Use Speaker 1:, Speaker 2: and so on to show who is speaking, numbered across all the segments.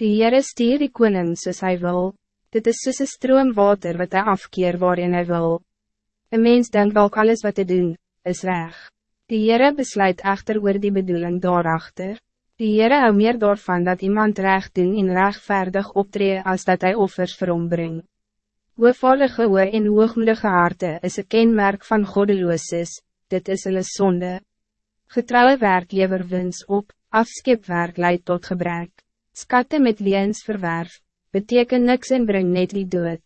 Speaker 1: Die Heere stier die koning soos hy wil, dit is soos een stroom water wat hij afkeer waarin hij wil. Een mens denkt ook alles wat hij doen, is reg. Die Heere besluit echter oor die bedoeling daarachter. Die Heere hou meer daarvan dat iemand recht doen en rechtvaardig optree als dat hij offers vir hom bring. Hoevaardige oor en hoogmoedige harte is een kenmerk van goddelooses, dit is hulle sonde. Getrouwe werk lever wins op, afskipwerk leidt tot gebrek. Skatte met leens verwerf, beteken niks en bring net die dood.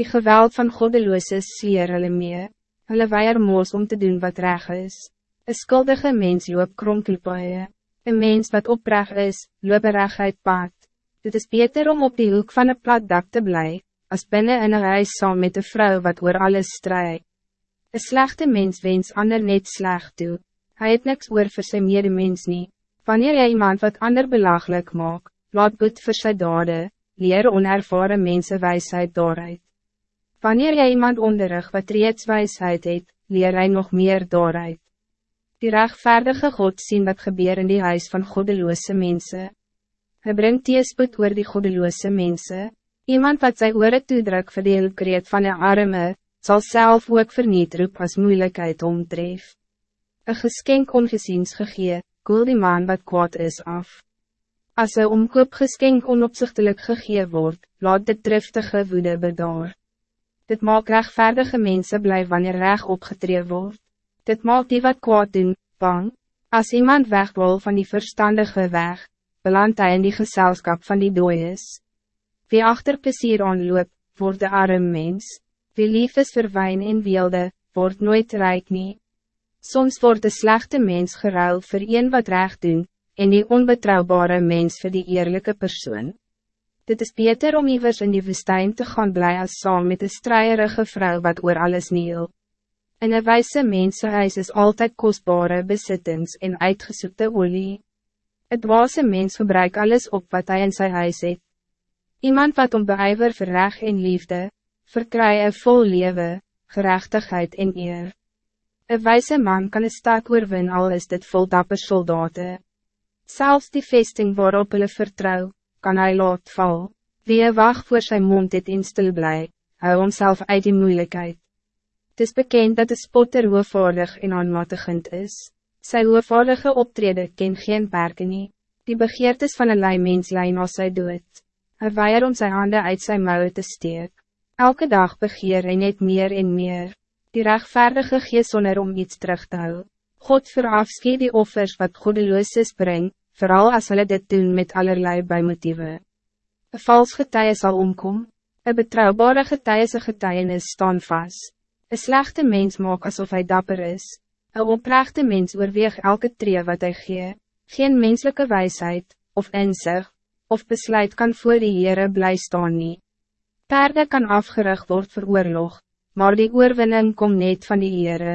Speaker 1: Die geweld van goddelooses sleer hulle mee, hulle weier moos om te doen wat reg is. Een skuldige mens loop kronkelpaaie, een mens wat opreg is, loop regheid paad. Dit is beter om op die hoek van een plat dak te blij, als binnen in een huis saam met een vrouw wat oor alles strijd. Een slechte mens wens ander net slecht toe, hij het niks oor vir sy medemens nie. Wanneer jy iemand wat ander belaglik maak, laat goed vir sy dade, leer onervaren mensen wijsheid daaruit. Wanneer jy iemand onderrig wat reeds wijsheid het, leer hy nog meer daaruit. Die rechtvaardige God zien wat gebeur in die huis van goddeloze mensen. Hij brengt teespoed oor die goddeloze mensen. Iemand wat sy oore toedruk vir die kreet van de arme, zal zelf ook verniet roep as moeilijkheid omtref. Een geskenk ongeziens gegee, koel die man wat kwaad is af. Als een omkoopgeskenk onopzichtelijk gegee wordt, laat dit driftige woede bedaar. Dit maakt rechtvaardige mensen blij wanneer recht opgetreden wordt. Dit maakt die wat kwaad doen, bang. Als iemand weg wil van die verstandige weg, belandt hij in die gezelschap van die dooies. Wie achter plezier aanloop, wordt de arm mens. Wie lief is vir wijn en wilde, wordt nooit rijk nie. Soms wordt de slechte mens geruil voor een wat recht doen, en die onbetrouwbare mens voor die eerlijke persoon. Dit is beter om ivers in die woestijn te gaan blij als saam met de strijderige vrouw wat oor alles niel. En een wijze mensenhuis is altijd kostbare bezittings en uitgezoekte olie. Het dwaze mens gebruik alles op wat hij in zijn huis heeft. Iemand wat om beijver vir reg en liefde, verkry een vol leven, gerechtigheid en eer. Een wijze man kan een stad oorwin al is dit vol dapper soldaten. Zelfs die vesting waarop hulle vertrouw, kan hij laat val. Wie een wacht voor zijn mond het in stil blij, hou homself uit die moeilijkheid. Het is bekend dat de spotter hoevaardig en aanmatigend is. Sy hoevaardige optrede ken geen perken nie. Die begeertes van een lei mens lijn als sy dood. Hij weier om zijn handen uit zijn mouwen te steek. Elke dag begeer hy net meer en meer. Die rechtvaardige gees sonder om iets terug te hou. God verafskeer die offers wat godeloos bring, vooral als hulle dit doen met allerlei bijmotieven. Een vals getuie zal omkom, een betrouwbare getuie sy getuienis staan vast. Een slechte mens maak alsof hij dapper is. Een oprechte mens oorweeg elke tree wat hij gee. Geen menselijke wijsheid, of inzicht, of besluit kan voor die Heere bly staan nie. Perde kan afgerig word vir oorlog, maar die oorwinning komt net van die Heere.